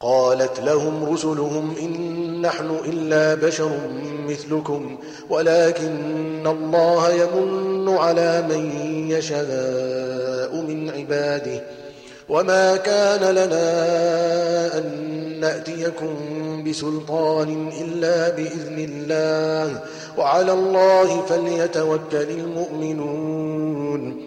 قالت لهم رسلهم إن نحن إلا بشر مثلكم ولكن الله يمن على من يشاء من عباده وما كان لنا أن نأتيكم بسلطان إلا بإذن الله وعلى الله فليتوكل المؤمنون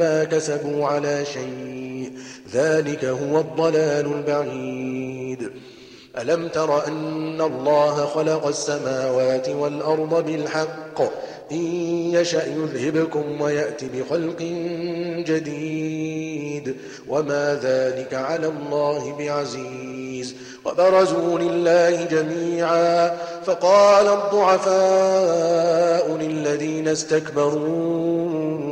كسبوا على شيء. ذلك هو الضلال البعيد. ألم تر أن الله خلق السماوات والأرض بالحق؟ إن يشأ يذهبكم ويأتي بخلق جديد. وما ذلك على الله بعزيز. وبرزوا لله جميعا. فقال الضعفاء للذين استكبروا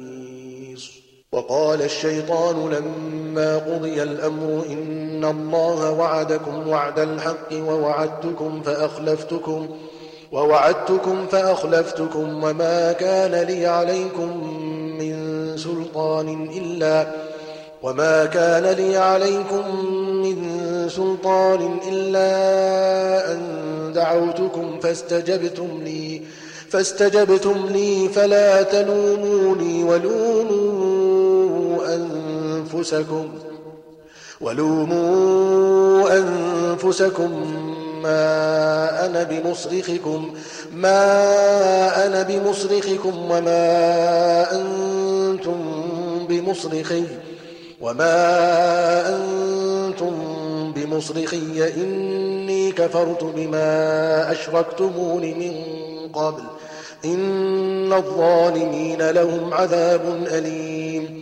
وقال الشيطان لما قضي الأمر إن الله وعدكم وعد الحق ووعدتكم فأخلفتكم ووعدتكم فأخلفتكم وما كان لي عليكم من سلطان إلا وما كان لي عليكم من سلطان إلا أن دعوتكم فاستجبتم لي فاستجبتم لي فلا تلوموني ولوموا أنفسكم ولوموا أنفسكم ما أنا بمصرخكم ما أنا بمصرخكم وما أنتم بمصرخي وما أنتم بمصرخي إني كفرت بما أشركتمون من قبل إن الظالمين لهم عذاب أليم.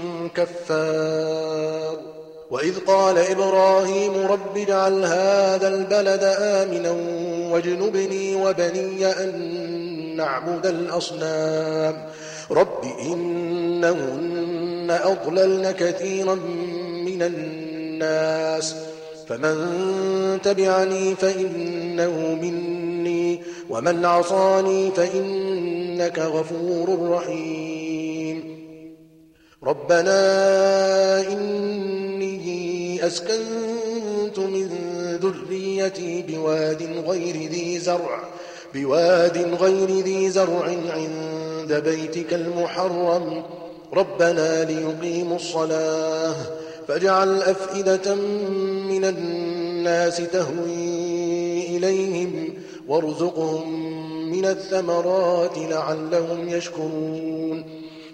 كفار. وإذ قال إبراهيم رب اجعل هذا البلد آمنا واجنبني وبني أن نعبد الأصنام. رب إنهن أضللن كثيرا من الناس. فمن تبعني فإنه مني ومن عصاني فإنك غفور رحيم. ربنا إني أسكنت من ذريتي بواد غير ذي زرع بواد غير ذي زرع عند بيتك المحرم. ربنا ليقيموا الصلاة فاجعل أفئدة من الناس تهوي إليهم وارزقهم من الثمرات لعلهم يشكرون.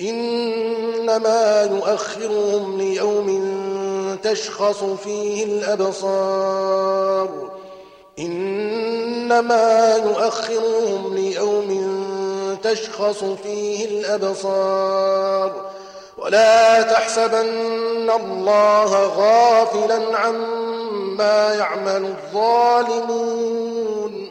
إنما يؤخرهم ليوم تشخص فيه الأبصار. إنما يؤخرهم ليوم تشخص فيه الأبصار. ولا تحسبن الله غافلا عما يعمل الظالمون.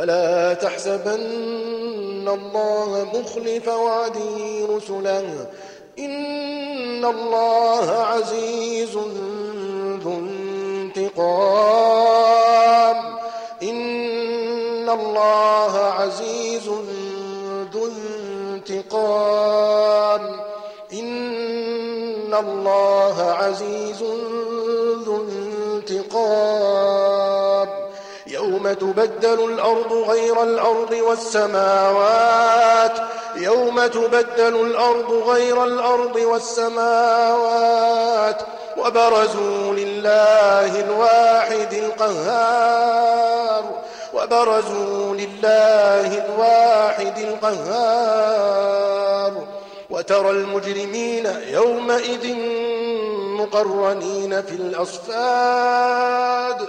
فلا تحسبن الله مخلف وعده رسله إن الله عزيز ذو انتقام. إن الله عزيز ذو انتقام. إن الله عزيز ذو انتقام. تبدل الأرض غير الأرض والسماوات يوم تبدل الأرض غير الأرض والسماوات وبرزوا لله الواحد القهار وبرزوا لله الواحد القهار. وترى المجرمين يومئذ مقرنين في الأصفاد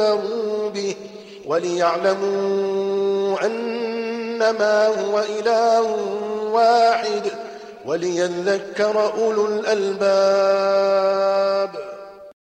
ولينذروا به وليعلموا أنما هو إله واحد وليذكر أولو الألباب